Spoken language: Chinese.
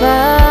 Và